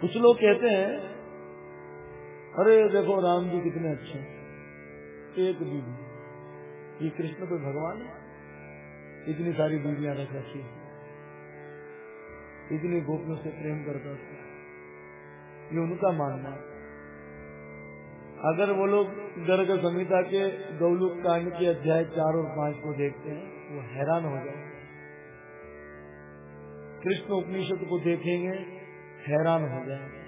कुछ लोग कहते हैं, अरे देखो राम जी कितने अच्छे एक बीबी ये कृष्ण कोई भगवान है। इतनी सारी बीबियाँ रख रखी है। इतनी गोपियों से प्रेम करता था ये उनका मानना है। अगर वो लोग गर्ग संहिता के गौलुक कांड के अध्याय चार और पाँच को देखते हैं, वो हैरान हो जाए कृष्ण उपनिषद को देखेंगे हैरान हो जाएँगे।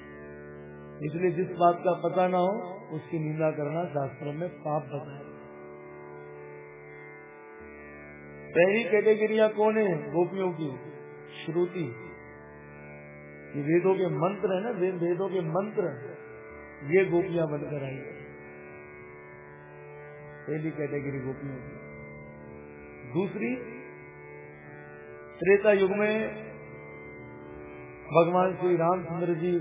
इसलिए जिस बात का पता ना हो, उसकी निंदा करना शास्त्रों में पाप बताए। पहली कैटेगरिया कौन है? गोपियों की, श्रुति। ये वेदों के मंत्र है ना वेदों के मंत्र। ये गोपियाँ बनकर आई पहली कैटेगरी गोपियों की। दूसरी, त्रेता युग में भगवान श्री रामचंद्र जी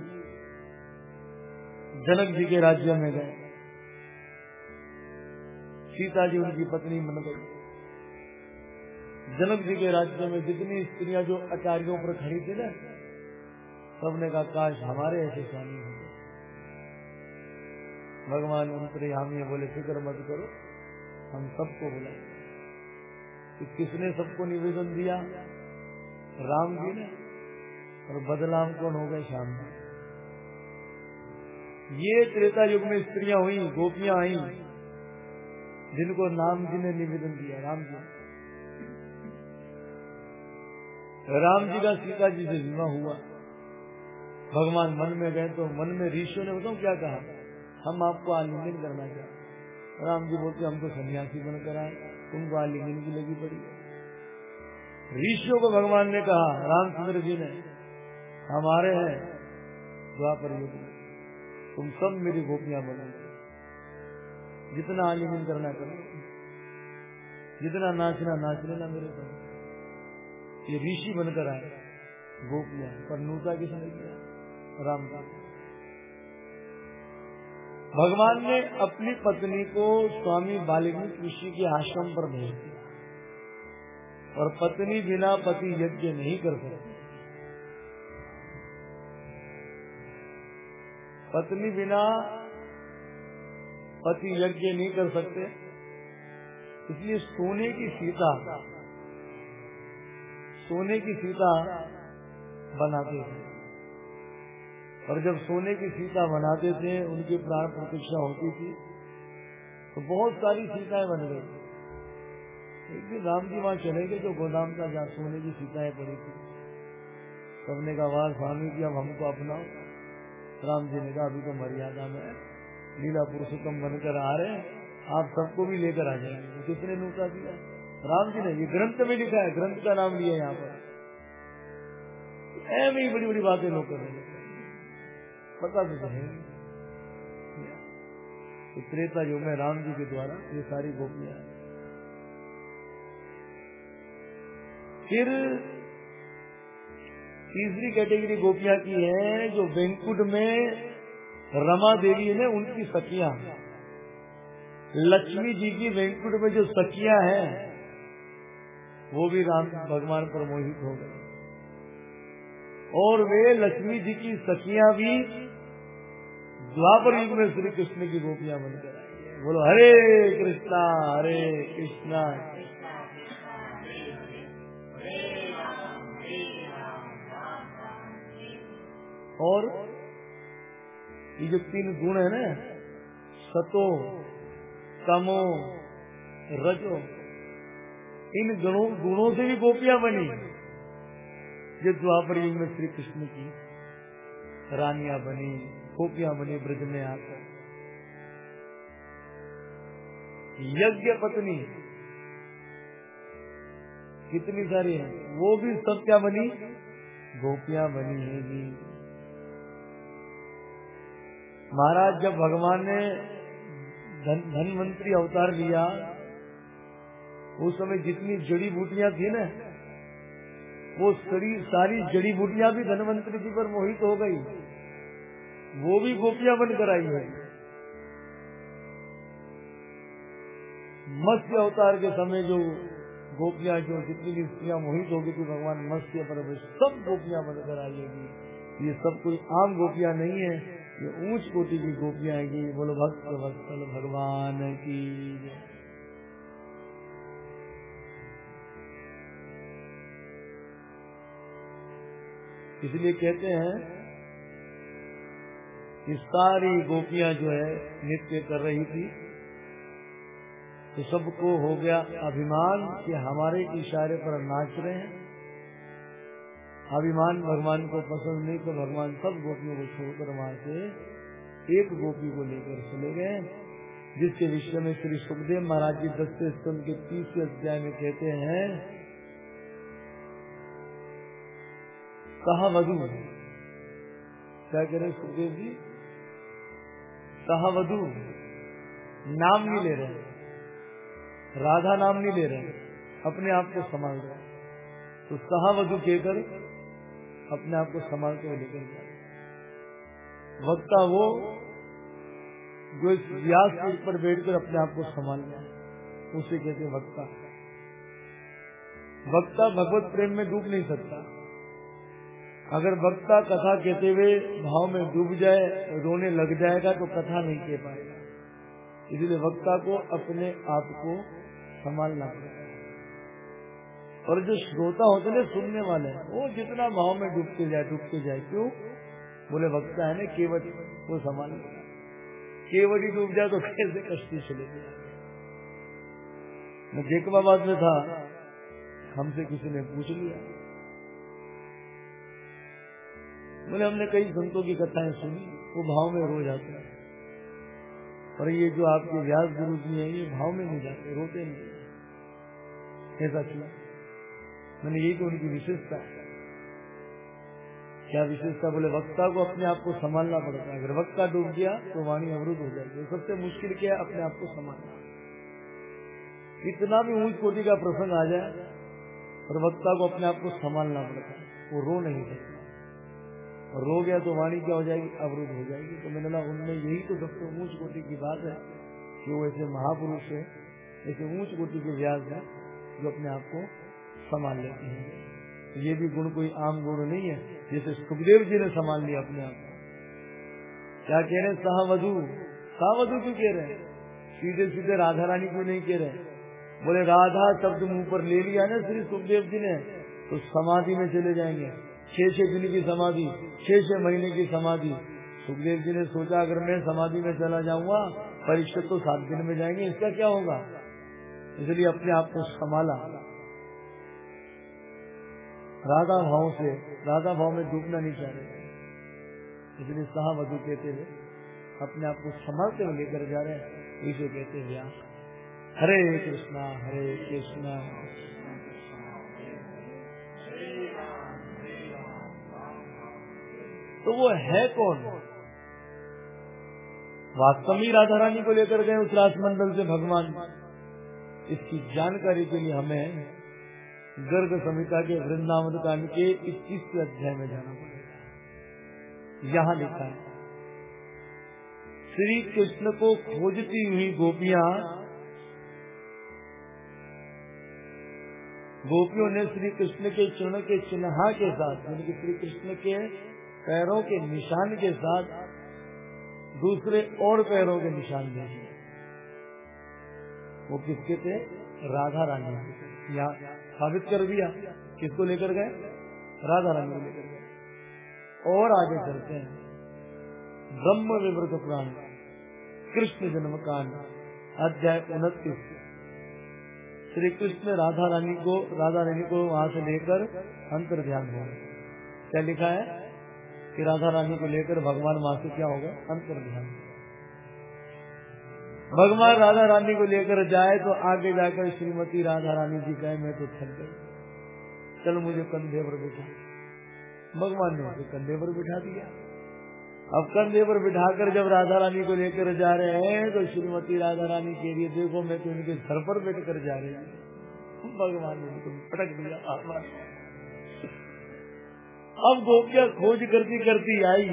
जनक जी के राज्य में गए। सीता जी उनकी पत्नी बन गई। जनक जी के राज्य में जितनी स्त्रियाँ जो आचार्यों पर खड़ी थी ना, सबने कहा, काश हमारे ऐसे स्वामी होंगे भगवान अंतर्यामी बोले, फ़िक्र मत करो, हम सबको बुलाए कि किसने सबको निवेदन दिया? राम जी ने। और बदलाव कौन हो गए शाम में? ये त्रेता युग में स्त्रियाँ हुई, गोपियाँ आई, जिनको नाम जी ने निवेदन दिया, राम जी। राम जी का सीता जी से विवाह हुआ। भगवान मन में गए तो मन में ऋषियों ने बताओ क्या कहा? हम आपको आलिंगन करना चाहते राम जी बोलते हम तो सन्यासी बनकर आए, तुमको आलिंगन की लगी पड़ी। ऋषियों को भगवान ने कहा, रामचंद्र जी ने हमारे हैं। द्वापर युग में तुम सब मेरी गोपियाँ बनो। जितना आलिंगन करना करो। जितना नाचना नाच लेना मेरे साथ। ये ऋषि बनकर आए। गोपियाँ। पर नूता किसने किया। राम का भगवान ने अपनी पत्नी को स्वामी बाल्मीकि ऋषि के आश्रम पर भेज दिया। और पत्नी बिना पति यज्ञ नहीं कर सकती। पत्नी बिना पति यज्ञ नहीं कर सकते। इसलिए सोने की सीता, सोने की सीता बनाते थे और जब सोने की सीता बनाते थे, उनकी प्राण प्रतीक्षा होती थी तो बहुत सारी सीताएँ बन गई। एक दिन राम जी वहाँ चले गए, जो गोदाम का जहाँ सोने की सीताएँ पड़ी थी। सबने कहा, वाह, स्वामी जी, अब हमको अपनाओ। राम जी ने कहा, अभी तो मर्यादा में लीला पुरुषोत्तम बनकर आ रहे हैं। आप सबको भी लेकर आ जाएँगे। तो किसने नूता दिया? राम जी ने। ये ग्रंथ में लिखा है। ग्रंथ का नाम लिया यहाँ पर। ऐ ही बड़ी बड़ी बातें लोग कर रहे पता तो है तो त्रेता युग में राम जी के द्वारा ये सारी गोपियाँ। फिर तीसरी कैटेगरी गोपियाँ की है, जो वेंकुट में रमा देवी है उनकी सखिया लक्ष्मी जी की वेंकुट में जो सखिया है, वो भी राम, भगवान पर मोहित हो गए। और वे लक्ष्मी जी की सखिया भी द्वापर युग में श्री कृष्ण की गोपियाँ बनकर बोलो, हरे कृष्णा हरे कृष्णा। और ये जो तीन गुण है ना, सतो, तमो, रजो, इन गुणों गुणों से भी गोपियाँ बनी। जो द्वापर युग में श्री कृष्ण की रानिया बनी, गोपियाँ बनी ब्रज में आकर। यज्ञ पत्नी, कितनी सारी है, वो भी सब क्या बनी, गोपियाँ बनी है जी। महाराज, जब भगवान ने धन धनवंतरी अवतार लिया, उस समय जितनी जड़ी बूटियाँ थी ना, वो सारी सारी जड़ी बूटियाँ भी धनवंतरी जी पर मोहित हो गई। वो भी गोपियाँ बनकर आई है। मत्स्य अवतार के समय जो गोपियाँ जो जितनी भी स्त्रियाँ मोहित हो गई थी, भगवान मत्स्य पर सब गोपियाँ बनकर आई है। ये सब कोई आम गोपियाँ नहीं है। ये ऊंच कोटि की गोपियाँ आएगी बोलो भक्त वत्सल भगवान की इसलिए कहते हैं कि सारी गोपियाँ जो है, नृत्य कर रही थी तो सबको हो गया अभिमान कि हमारे इशारे पर नाच रहे हैं। अभिमान भगवान को पसंद नहीं तो भगवान सब गोपियों को छोड़कर वहाँ से एक गोपी को लेकर चले गए, जिसके विषय में श्री सुखदेव महाराज जी दसवें स्तंभ के तीसरे अध्याय में कहते हैं, कहा वधु क्या कह रहे सुखदेव जी? कहा वधु। नाम नहीं ले रहे। राधा नाम नहीं ले रहे। अपने आप को संभाल रहे। तो सहावधु कहकर अपने आप को संभालते हुए लेकर जाए वक्ता वो जो इस व्यास के ऊपर बैठकर अपने आप को संभाल रहे उसे कहते वक्ता। वक्ता भगवत प्रेम में डूब नहीं सकता। अगर वक्ता कथा कहते हुए भाव में डूब जाए, रोने लग जाएगा तो कथा नहीं कह पाएगा। इसलिए वक्ता को अपने आप को संभालना पड़ेगा। और जो श्रोता होते हैं सुनने वाले हैं, वो जितना भाव में डूबते जाए डूबते जाए, क्यों? बोले, वक्ता है ना, केवट वो संभाल केवट ही डूब जाए तो कैसे कश्ती चलेगी मैं जेकबाबाद में था, हमसे किसी ने पूछ लिया। बोले, हमने कई संतों की कथाएँ सुनी, वो भाव में रो जाते हैं। और ये जो आपके व्यास गुरु जी हैं, ये भाव में नहीं जाते, रोते नहीं ऐसा क्यों? मैंने यही तो उनकी विशेषता क्या विशेषता? बोले, वक्ता को अपने आप को संभालना पड़ता है। अगर वक्ता डूब गया तो वाणी अवरुद्ध हो जाएगी। सबसे मुश्किल क्या है? अपने आप को संभालना। इतना भी ऊंच कोटि का प्रसंग आ जाए, और वक्ता को अपने आप को संभालना पड़ता है। वो रो नहीं सकता। और रो गया तो वाणी क्या हो जाएगी? अवरुद्ध हो जाएगी। तो मैंने उनमें यही तो सबसे ऊंच कोटि की बात है कि वो ऐसे महापुरुष है, ऐसे ऊंच कोटि के व्यास है, जो अपने आप को संभाल लेते हैं। ये भी गुण कोई आम गुण नहीं है, जैसे सुखदेव जी ने संभाल लिया अपने आप क्या कह रहे हैं? सहवधु सहवधु क्यों कह रहे हैं? सीधे सीधे राधा रानी क्यों नहीं कह रहे बोले, राधा शब्द मुँह पर ले लिया ना श्री सुखदेव जी ने तो समाधि में चले जाएँगे। छह छह दिन की समाधि, छह छह महीने की समाधि। सुखदेव जी ने सोचा, अगर मैं समाधि में चला जाऊँगा परीक्षा तो सात दिन में जाएँगे, इसका क्या होगा? इसलिए अपने आप को संभाला। राधा भाव से, राधा भाव में डूबना नहीं चाह रहे। इसलिए सहावधु कहते हुए अपने आप को संभालते हुए लेकर जा रहे हैं। इसे कहते हैं व्यास हरे कृष्णा हरे कृष्णा। तो वो है कौन? वास्तव में राधा रानी को लेकर गए उस राजमंडल से भगवान। इसकी जानकारी के लिए हमें गर्ग संहिता के वृंदावन कांड के इक्कीसवें अध्याय में जाना पड़ेगा। यहाँ लिखा है, श्री कृष्ण को खोजती हुई गोपियाँ, गोपियों ने श्री कृष्ण के चरण के चिन्हा के साथ, यानी कि श्री कृष्ण के पैरों के निशान के साथ दूसरे और पैरों के निशान देखे वो किसके थे? राधा रानी यहाँ साबित कर दिया। किसको लेकर गए? राधा रानी को लेकर गए। और आगे चलते हैं। ब्रह्म विवृत पुराण, कृष्ण जन्म कांड, अध्याय उनतीस। श्री कृष्ण राधा रानी को, राधा रानी को वहाँ से लेकर अंतर ध्यान हो क्या लिखा है? कि राधा रानी को लेकर भगवान वहाँ से क्या होगा? अंतर ध्यान। भगवान राधा रानी को लेकर जाए तो आगे जाकर श्रीमती राधा रानी जी कहे, मैं तो थक गई चल मुझे कंधे पर बिठा भगवान ने उसे कंधे पर बिठा दिया। अब कंधे पर बिठाकर जब राधा रानी को लेकर जा रहे हैं तो श्रीमती राधा रानी के लिए देखो, मैं तो इनके सर पर बैठ कर जा रही हूँ। भगवान ने उनको पटक दिया अब गोपिया खोज करती करती आई।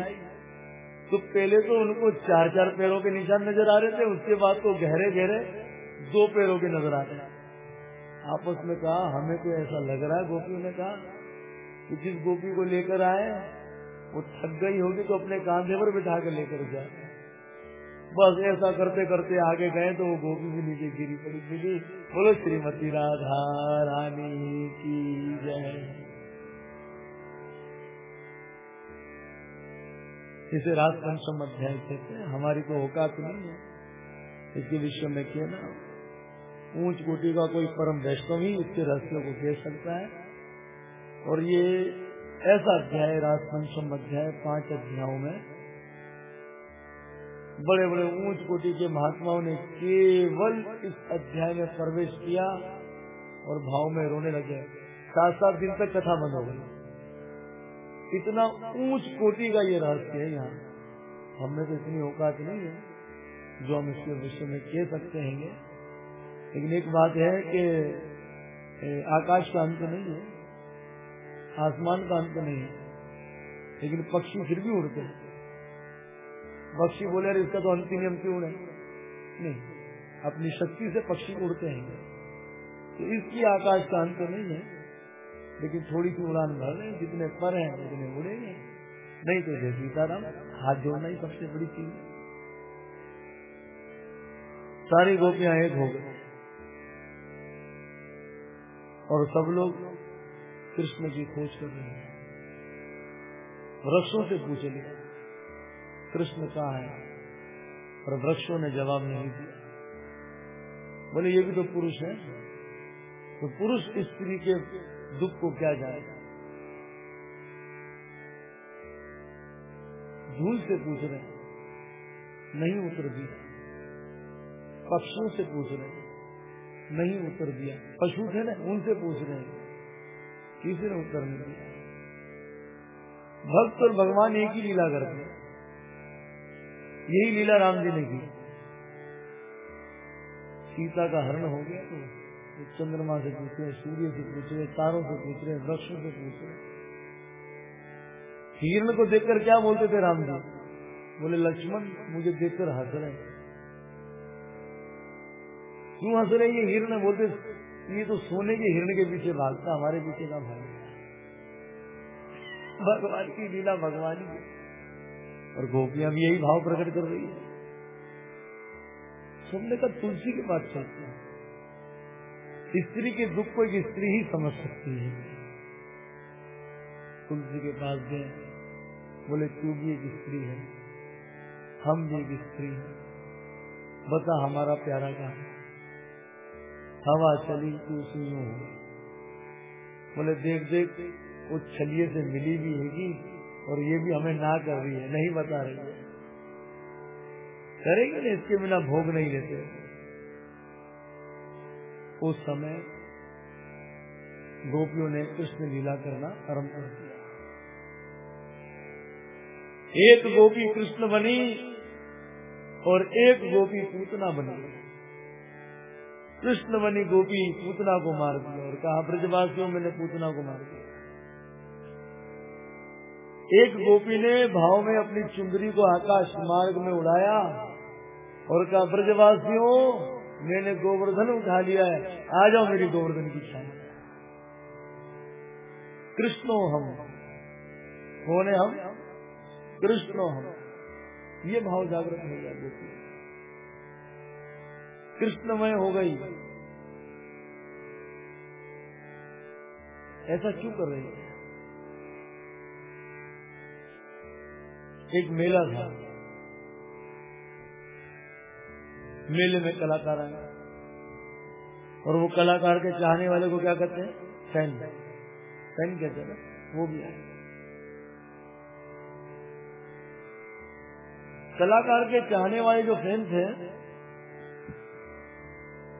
तो पहले तो उनको चार चार पैरों के निशान नज़र आ रहे थे, उसके बाद तो गहरे गहरे दो पैरों के नज़र आ रहे आपस में कहा, हमें तो ऐसा लग रहा है, गोपियों ने कहा, कि जिस गोपी को लेकर आए, वो थक गई होगी तो अपने कांधे पर बिठा कर लेकर जाए। बस ऐसा करते करते आगे गए तो वो गोपी भी नीचे गिरी पड़ी मिली बोलो श्रीमती राधा रानी की जय। इसे रात पंचम अध्याय कहते हैं। हमारी तो औकात नहीं है। इसके विषय में किया ना, ऊंच कोटि का कोई परम वैष्णव ही इसके रहस्यों को कह सकता है। और ये ऐसा अध्याय रात पंचम अध्याय पाँच अध्यायों में बड़े बड़े ऊंच कोटि के महात्माओं ने केवल इस अध्याय में प्रवेश किया और भाव में रोने लगे। सात सात दिन तक कथा बंद हो गई। इतना ऊंच कोटि का ये रहस्य है यहाँ। हमें तो इतनी औकात नहीं है, जो हम इसके विषय में कह सकते हैं लेकिन एक बात है कि आकाश का अंत नहीं है, आसमान का अंत नहीं है। लेकिन पक्षी फिर भी उड़ते हैं। पक्षी बोले, अरे, इसका तो अंतिम नियम क्यों है? नहीं, अपनी शक्ति से पक्षी उड़ते हैं तो इसकी आकाश का अंत नहीं है। लेकिन थोड़ी सी उड़ान भर रहे जितने पर हैं, उतने उड़ेंगे। नहीं तो जय सीताराम, हाथ जोड़ना ही सबसे बड़ी चीज़ सारी गोपियाँ एक हो गई। और सब लोग कृष्ण की खोज कर रहे हैं। वृक्षों से पूछ लिया। कृष्ण कहा है? और वृक्षों ने जवाब नहीं दिया। बोले, ये भी तो पुरुष है। तो पुरुष स्त्री के दुख को क्या जाएगा धूल से पूछ रहे नहीं उत्तर दिया। पक्षियों से पूछ रहे नहीं उत्तर दिया। पशु थे ना, उनसे पूछ रहे किसी ने उत्तर नहीं दिया। भक्त और भगवान एक ही लीला करते यही लीला राम जी ने की। सीता का हरण हो गया तो चंद्रमा से पूछ, सूर्य से पूछ, तारों से पूछ, वृक्षों से पूछ। हिरण को देखकर क्या बोलते थे राम जी बोले, लक्ष्मण, मुझे देखकर हंस रहे क्यों हंस रहे ये हिरण? बोलते, ये तो सोने के हिरण के पीछे भागता, हमारे पीछे का भाग। भगवान की लीला भगवान की और गोपियाँ भी यही भाव प्रकट कर रही है। सुनने का तुलसी के पास चलते हैं। स्त्री के दुख को एक स्त्री ही समझ सकती है। तुलसी के पास गए, बोले, तू भी एक स्त्री है, हम भी एक स्त्री है। बता, हमारा प्यारा कहा हवा चली, तू सुनो बोले, देख देख, वो छलिए से मिली भी होगी और ये भी हमें ना कर रही है, नहीं बता रही है। करेंगे ना, इसके बिना भोग नहीं लेते उस समय गोपियों ने कृष्ण लीला करना आरंभ कर दिया। एक गोपी कृष्ण बनी और एक गोपी पूतना बनी। कृष्ण बनी गोपी पूतना को मार दिया और कहा, ब्रजवासियों, मैंने पूतना को मार दिया। एक गोपी ने भाव में अपनी चुंदरी को आकाश मार्ग में उड़ाया और कहा, ब्रजवासियों मैंने गोवर्धन उठा लिया है। आ जाओ मेरी गोवर्धन की छाया। कृष्णो हम। होने हम? कृष्णो हम। ये भाव जागृत हो गया गोपी कृष्णमय हो गई। ऐसा क्यों कर रही है? एक मेला था। मेले में कलाकार आए। और वो कलाकार के चाहने वाले को क्या कहते हैं? फ़ैन। फ़ैन कहते हैं वो भी आए। कलाकार के चाहने वाले जो फ़ैन थे,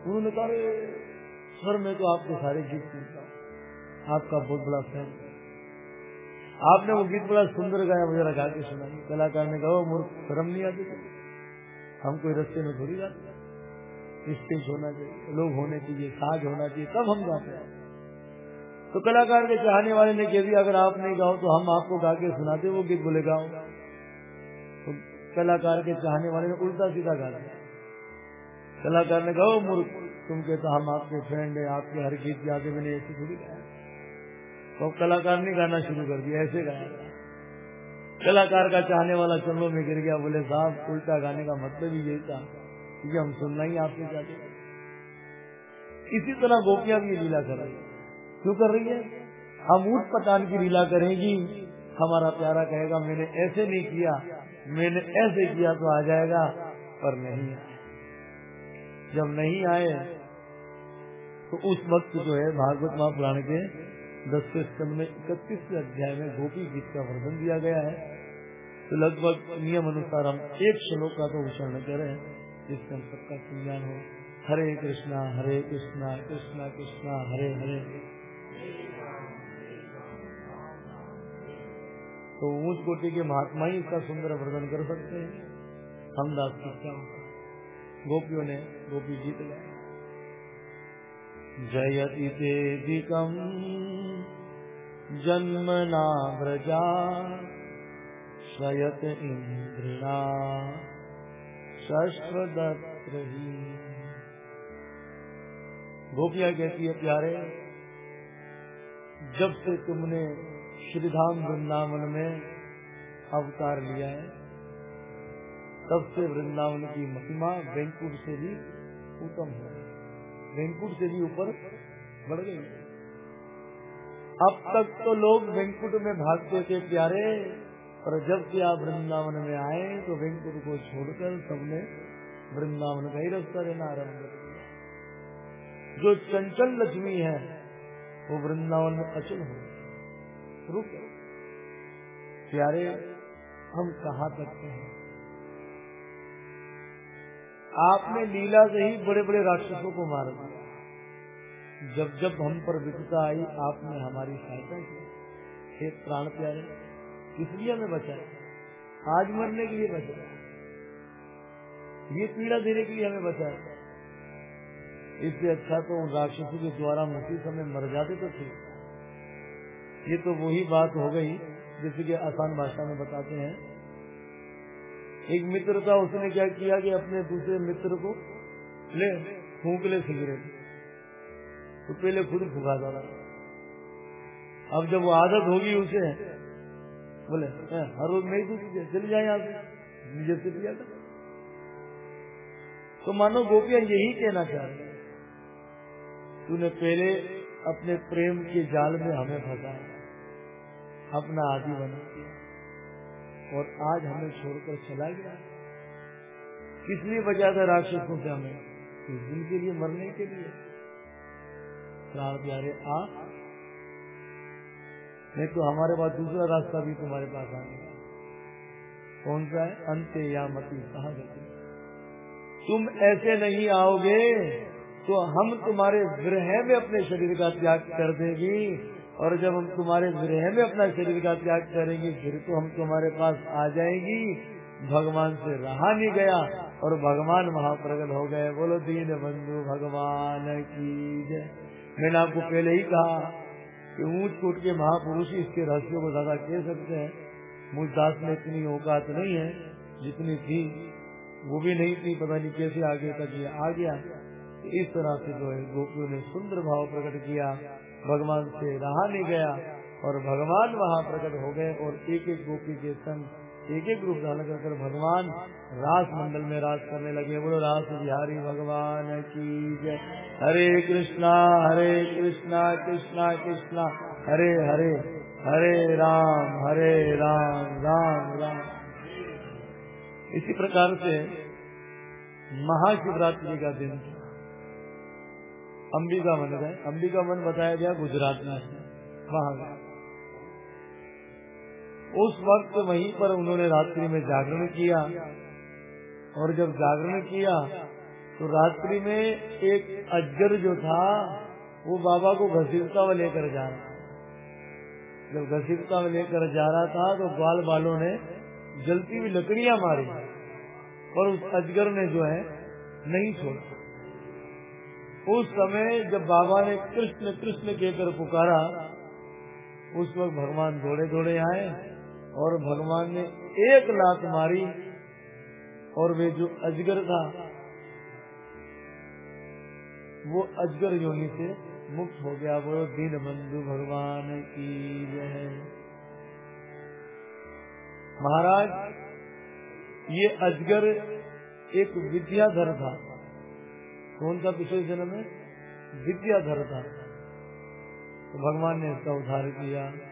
उन्होंने कहा सर मैं तो आपके सारे गीत सुनता आपका बहुत बड़ा फ़ैन आपने वो गीत बड़ा सुंदर गाया मुझे गा के सुनाई कलाकार ने कहा मूर्ख शर्म नहीं आती हम कोई रस्ते में थोड़ी गाते स्टेज होना चाहिए, लोग होने चाहिए, साज होना चाहिए, तब हम गाते हैं। तो कलाकार के चाहने वाले ने कह दिया, अगर आप नहीं गाओ तो हम आपको गा के सुनाते वो गीत बोले, गाओ। तो कलाकार के चाहने वाले ने उल्टा सीधा गा दिया। कलाकार ने कहा मूर्ख, तुम कहता हम आपके फ्रेंड है, आपके हर गीत जाके मैंने ऐसी थोड़ी गाया तो कलाकार ने गाना शुरू कर दिया, ऐसे गाया। कलाकार का चाहने वाला चरणों में गिर गया, बोले, साहब, उल्टा गाने का मतलब ही यही था। क्योंकि हम सुनना ही आपसे चाहते इसी तरह गोपियाँ भी लीला कर रही क्यों कर रही है? हम ऊट पटान की लीला करेंगी, हमारा प्यारा कहेगा, मैंने ऐसे नहीं किया, मैंने ऐसे किया तो आ जाएगा, पर नहीं जब नहीं आए तो उस वक्त जो है, भागवत महापुराण के दसवें स्तंभ में इकतीसवें अध्याय में गोपी गीत का वर्णन दिया गया है। तो लगभग नियम अनुसार हम एक श्लोक का तो उच्चारण करें जिससे हम सबका कल्याण हो। हरे कृष्णा हरे कृष्णा कृष्णा कृष्णा, हरे हरे। तो ऊंच कोटि के महात्मा ही इसका सुंदर वर्णन कर सकते हैं। हम दास की गोपियों ने गोपी जीत गए जयति तेदिकम् जन्मना व्रजा शयत इन्द्रिणा शश्वदत्र गोपिया कहती है, प्यारे, जब से तुमने श्रीधाम वृंदावन में अवतार लिया है, तब से वृंदावन की महिमा वेंकुट से भी उत्तम है। वेंकुट से भी ऊपर बढ़ गई अब तक तो लोग वेंकुट में भागते थे, प्यारे पर जब से आप वृंदावन में आए तो वेंकुट को छोड़कर सबने वृंदावन का ही रास्ता लेना आरंभ जो चंचल लक्ष्मी है, वो वृंदावन में अचल हो रुक प्यारे, हम कहा तक हैं? आपने लीला से ही बड़े बड़े राक्षसों को मार दिया। जब जब हम पर विपता आई, आपने हमारी सहायता की। प्राण प्यारे इसलिए हमें बचाए आज मरने के लिए बचाए ये पीड़ा देने के लिए हमें बचाए इससे अच्छा तो उन राक्षसों के द्वारा हम उसी समय मर जाते तो ठीक ये तो वही बात हो गई, जैसे कि आसान भाषा में बताते हैं। एक मित्र था, उसने क्या किया कि अपने दूसरे मित्र को ले, फूक ले सिगरेट। तो पहले खुद फुका था। अब जब वो आदत होगी उसे बोले हर रोज नहीं दूसरी चल जाए नीचे से पिया था। तो मानो गोपिया यही कहना चाह रही तूने पहले अपने प्रेम के जाल में हमें फंसाया अपना आदि बना और आज हमें छोड़कर चला गया। किस लिए बचा था राक्षसों से हमें? इस दिन के लिए, मरने के लिए। प्यारे आ नहीं तो हमारे पास दूसरा रास्ता भी तुम्हारे पास आ गया कौन सा है? अंत्य या मती कहा तुम ऐसे नहीं आओगे तो हम तुम्हारे गृह में अपने शरीर का त्याग कर देगी, और जब हम तुम्हारे गृह में अपना शरीर का त्याग करेंगे, फिर तो हम तुम्हारे पास आ जाएँगी। भगवान से रहा नहीं गया, और भगवान महाप्रगट हो गए। बोलो, दीन बंधु, भगवान की जय। मैंने आपको पहले ही कहा कि ऊंच कोट के महापुरुष इसके रहस्यों को ज़्यादा कह सकते हैं। मुझ दास में इतनी औकात नहीं है, जितनी थी, वो भी नहीं थी, पता नहीं कैसे आगे तक ये आ गया। इस तरह से जो है, गोपियों ने सुंदर भाव प्रकट किया, भगवान से रहा नहीं गया और भगवान वहाँ प्रकट हो गए और एक एक गोपी के संग एक एक रूप धारण कर भगवान रास मंडल में रास करने लगे। बोलो रास बिहारी भगवान की जय। हरे कृष्णा हरे कृष्णा कृष्णा कृष्णा। हरे हरे हरे राम हरे राम राम राम। इसी प्रकार से महाशिवरात्रि का दिन अंबिका मन गए अंबिका मन बताया गया गुजरात में। वहाँ उस वक्त वहीं पर उन्होंने रात्रि में जागरण किया। और जब जागरण किया तो रात्रि में एक अजगर जो था, वो बाबा को घसीटता हुआ लेकर जा रहा जब घसीटता हुआ लेकर जा रहा था तो बाल बालों ने जलती हुई लकड़ियाँ मारी और उस अजगर ने जो है, नहीं छोड़ा। उस समय जब बाबा ने कृष्ण कृष्ण कहकर पुकारा, उस वक्त भगवान दौड़े दौड़े आए। और भगवान ने एक लात मारी और वे जो अजगर था, वो अजगर योनि से मुक्त हो गया। वो दीन बंधु भगवान की जय। महाराज, ये अजगर एक विद्याधर था। कौन सा पिछले जन्म में? विद्याधर था। तो भगवान ने इसका उद्धार किया।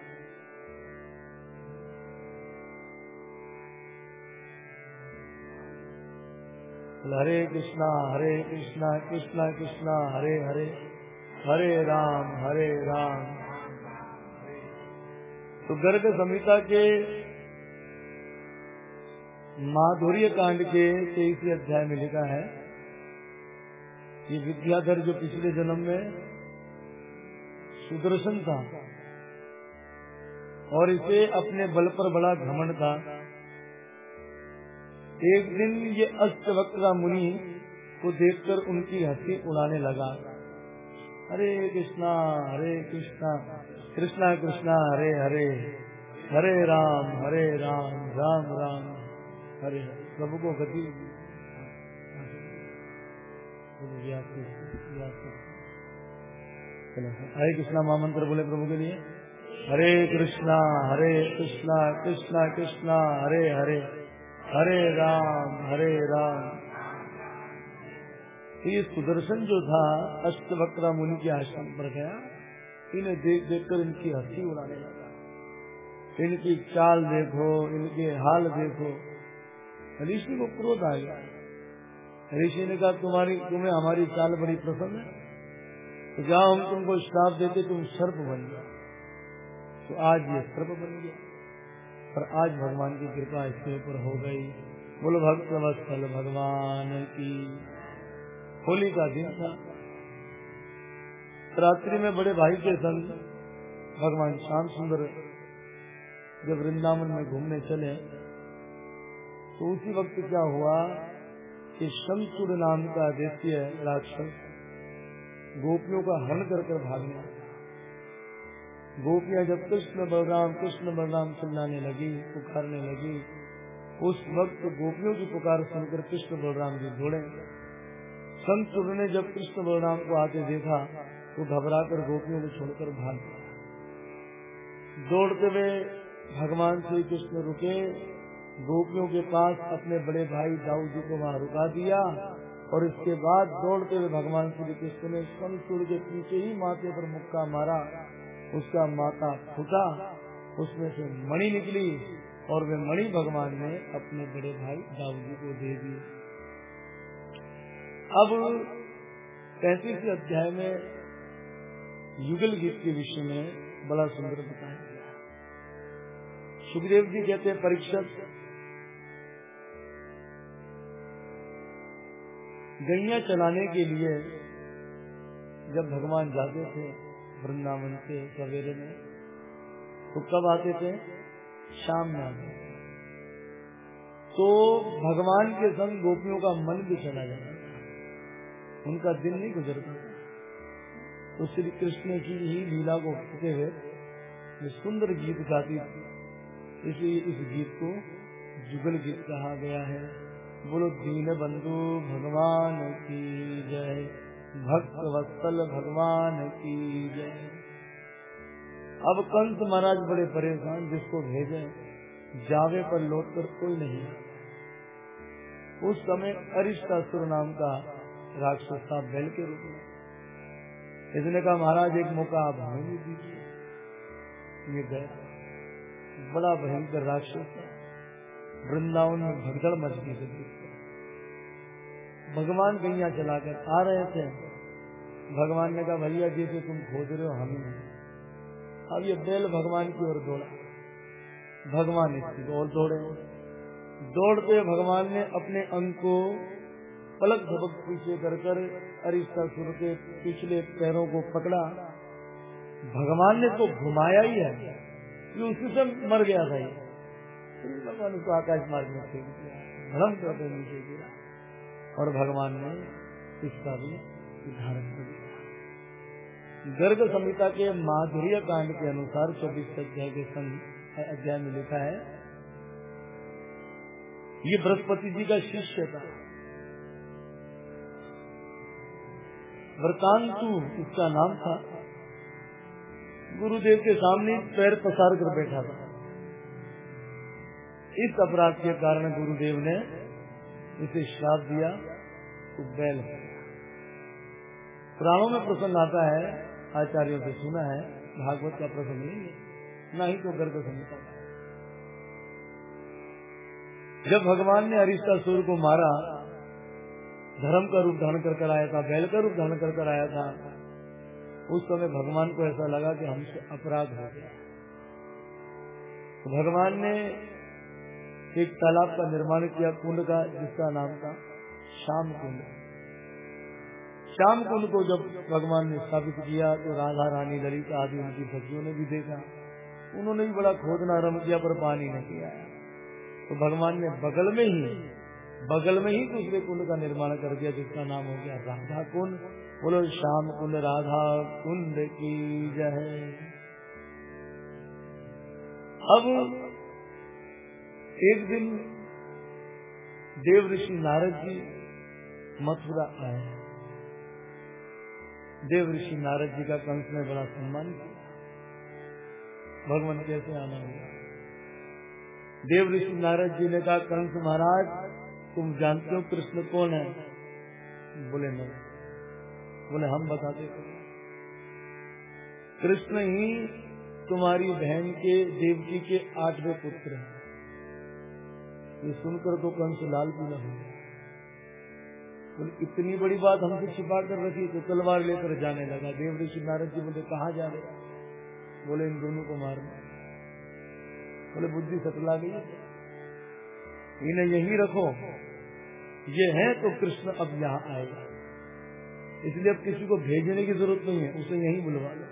हरे कृष्णा हरे कृष्णा कृष्णा कृष्णा, हरे हरे हरे राम हरे राम। तो गर्ग संहिता के माधुर्य कांड के तेईसवें अध्याय में लिखा है ये विद्याधर जो पिछले जन्म में सुदर्शन था और इसे अपने बल पर बड़ा घमंड था एक दिन ये अष्ट वक्रा मुनि को देखकर उनकी हँसी उड़ाने लगा। हरे कृष्णा हरे कृष्णा कृष्णा कृष्णा, हरे हरे हरे राम हरे राम राम राम, हरे, प्रभु को गति। हरे कृष्णा महामंत्र बोले प्रभु के लिए। हरे कृष्णा हरे कृष्णा कृष्णा कृष्णा, हरे हरे। हरे राम हरे राम। तो ये सुदर्शन जो था, अष्टवक्रा मुनि के आश्रम पर गया, इन्हें देख देख कर इनकी हँसी उड़ाने लगा। इनकी चाल देखो, इनके हाल देखो। ऋषि को क्रोध आ गया। ऋषि ने कहा, तुम्हारी तुम्हें हमारी चाल बड़ी पसंद है। तो जाओ, हम तुमको श्राप देते, तुम सर्प बन गया तो आज ये सर्प बन गया। पर आज भगवान की कृपा इसके ऊपर हो गई। बोलो, भक्त वत्सल भगवान की। होली का दिन था। रात्रि में बड़े भाई के संग भगवान श्याम सुंदर जब वृंदावन में घूमने चले तो उसी वक्त क्या हुआ कि शमसुर नाम का दैत्य राक्षस गोपियों का हरण कर कर भागने गोपियाँ जब कृष्ण बलराम कृष्ण बलराम चिल्लाने लगी, पुकारने लगी, उस वक्त गोपियों की पुकार सुनकर कृष्ण बलराम जी दौड़े। संत ने जब कृष्ण बलराम को आते देखा तो घबराकर गोपियों को छोड़कर भाग दौड़ते हुए भगवान श्री कृष्ण रुके, गोपियों के पास अपने बड़े भाई दाऊ जी को वहाँ रुका दिया और इसके बाद दौड़ते हुए भगवान श्री कृष्ण ने शमसूर के पीछे ही माथे पर मुक्का मारा। उसका माता फूटा उसमें से मणि निकली और वे मणि भगवान ने अपने बड़े भाई दाऊदी को दे दी अब पैंतीस अध्याय में युगल गीत के विषय में बड़ा सुंदर बताया गया सुखदेव जी कहते परीक्षक, गैया चलाने के लिए जब भगवान जाते थे वृंदावन से सवेरे में तो कब आते थे? शाम में आते तो भगवान के संग गोपियों का मन भी चला जाता उनका दिन नहीं गुजरता तो श्री कृष्ण की ही लीला को कहते हुए सुंदर गीत गाती इसलिए इस गीत को जुगल गीत कहा गया है। बोलो, दीन बंधु, भगवान की जय। भक्त वत्सल भगवान की जय। अब कंस महाराज बड़े परेशान जिसको भेजे, जावे पर लौट कर कोई नहीं। उस समय अरिष्टासुर नाम का राक्षस था बैल के रूप में। इसने कहा, महाराज, एक मौका आप हमें भी दीजिए। ये गया बड़ा भयंकर राक्षस था वृंदावन में भगदड़ मच गई भगवान गैया चलाकर आ रहे थे। भगवान ने कहा, भैया जैसे तुम खोज रहे हो, हम ही अब ये बैल भगवान की ओर दौड़ा। भगवान इसकी ओर दौड़े। दौड़ते भगवान ने अपने अंग को पलक झपक पीछे कर कर अरिष्टासुर के पिछले पैरों को पकड़ा। भगवान ने तो घुमाया ही है कि उसी से मर गया था भगवान उसको आकाश मार्ग में भ्रम करते नीचे गिरा। और भगवान ने इसका भी धारण कर दिया। गर्ग संहिता के माधुर्य कांड के अनुसार चौबीस अध्याय के अध्याय में लिखा है, ये बृहस्पति जी का शिष्य था। वृतांतु इसका नाम था। गुरुदेव के सामने पैर पसार कर बैठा था। इस अपराध के कारण गुरुदेव ने इसे श्राप दिया तो बैल हो पुराणों में प्रसंग आता है, आचार्यों से सुना है, भागवत का प्रसंग नहीं है, न ही तो गर्भ संहिता जब भगवान ने अरिष्टासुर को मारा, धर्म का रूप धारण कर कर आया था, बैल का रूप धारण कर कर आया था, उस समय भगवान को ऐसा लगा कि हमसे अपराध हो गया तो भगवान ने एक तालाब का निर्माण किया कुंड का, जिसका नाम था श्याम कुंड। श्याम कुंड को जब भगवान ने स्थापित किया तो राधा, रानी, ललिता आदि उनकी सखियों ने भी देखा। उन्होंने भी बड़ा खोदना आरंभ किया, पर पानी नहीं आया। तो भगवान ने बगल में ही, बगल में ही दूसरे कुंड का निर्माण कर दिया, जिसका नाम हो गया राधा कुंड। बोलो, श्याम कुंड, राधा कुंड की जय। अब एक दिन देव ऋषि नारद जी मथुरा आए। देव ऋषि नारद जी का कंस ने बड़ा सम्मान किया। भगवान कैसे आना हुआ? देव ऋषि नारद जी ने कहा, कंस महाराज, तुम जानते हो कृष्ण कौन है? बोले, नहीं। बोले, हम बता बताते कृष्ण ही तुम्हारी बहन के देवकी के आठवें पुत्र हैं। ये सुनकर तो कंस लाल पीला हो बोले इतनी बड़ी बात हमसे छिपा कर रखी तो तलवार लेकर जाने लगा। देव ऋषि नारद जी बोले, कहा जा रहे बोले, इन दोनों को मारना बोले, बुद्धि सटला गई इन्हें यही रखो। ये है तो कृष्ण अब यहाँ आएगा। इसलिए अब किसी को भेजने की ज़रूरत नहीं है, उसे यही बुलवा लो।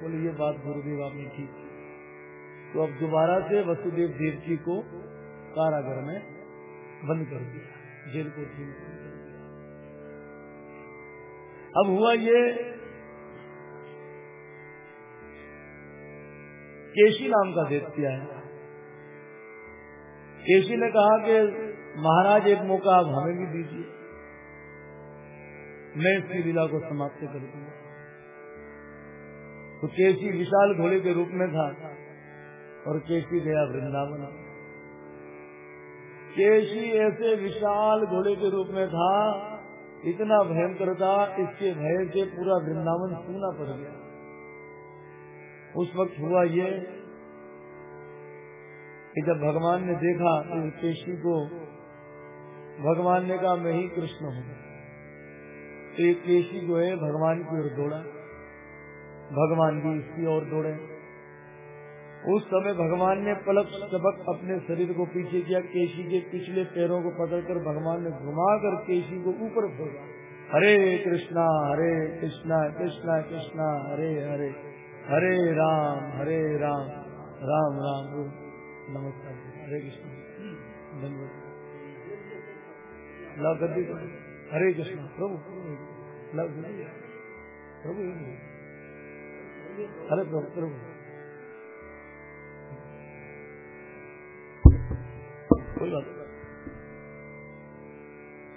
बोले, ये बात गुरुदेव आपने ठीक तो अब दोबारा से वसुदेव देव जी को कारागर में बंद कर दिया, जेल को दिया। अब हुआ ये केशी नाम का दैत्य है। केशी ने कहा कि महाराज, एक मौका आप हमें भी दीजिए। मैं इसकी लीला को समाप्त कर दूँगा। तो केसी विशाल घोड़े के रूप में था और केसी गया वृंदावन। केसी ऐसे विशाल घोड़े के रूप में था, इतना भयंकर था, इसके भय से पूरा वृंदावन सूना पड़ गया। उस वक्त हुआ ये कि जब भगवान ने देखा इस केशी को भगवान ने कहा, मैं ही कृष्ण हूँ। तो एक केशी जो है, भगवान की ओर दौड़ा। भगवान भी इसकी ओर दौड़े। उस समय भगवान ने पलक सबक अपने शरीर को पीछे किया केशी के पिछले पैरों को पकड़कर भगवान ने घुमाकर केशी को ऊपर फेंका हरे कृष्णा हरे कृष्णा कृष्णा कृष्णा हरे हरे हरे राम हरे राम राम राम नमस्कार हरे कृष्ण धन्यवाद हरे कृष्ण प्रभु प्रभु हरे प्रभु प्रभु कोई बात नहीं।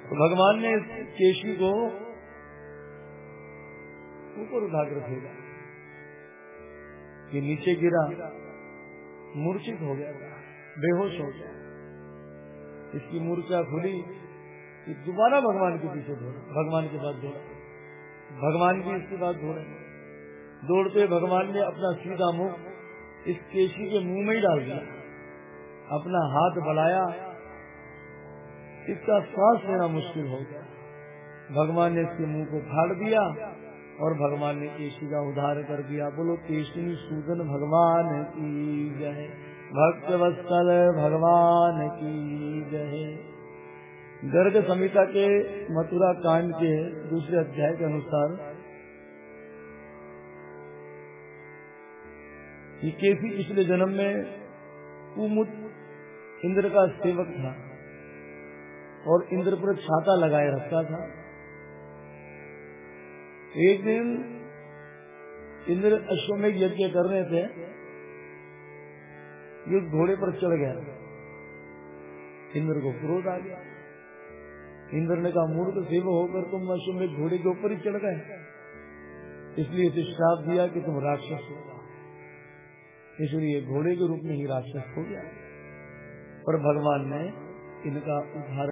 तो भगवान ने इस केशी को ऊपर उठाकर फेंका। ये नीचे गिरा, मूर्छित हो गया, बेहोश हो गया। इसकी मूर्छा खुली कि दोबारा भगवान के पीछे दौड़ा, भगवान के पास दौड़ा। भगवान भी इसके पास दौड़े। दौड़ते भगवान ने अपना सीधा मुँह इस केशी के मुँह में ही डाल दिया। अपना हाथ बढ़ाया, इसका श्वास लेना मुश्किल हो गया। भगवान ने इसके मुँह को फाड़ दिया और भगवान ने केसी का उद्धार कर दिया। बोलो, केशी सूदन भगवान की जय। भक्त वत्सल भगवान की जय। गर्ग संहिता के मथुरा कांड के दूसरे अध्याय के अनुसार केसी पिछले जन्म में कुमुत इंद्र का सेवक था और इंद्र पर छाता लगाए रखता था। एक दिन इंद्र अश्वमेघ यज्ञ कर रहे थे ये घोड़े पर चढ़ गया। इंद्र को क्रोध आ गया। इंद्र ने कहा, मूर्ख शिव होकर तुम में घोड़े के ऊपर ही चढ़ गए। इसलिए उसे श्राप दिया कि तुम राक्षस होगा इसलिए घोड़े के रूप में ही राक्षस हो गया। पर भगवान ने इनका उद्धार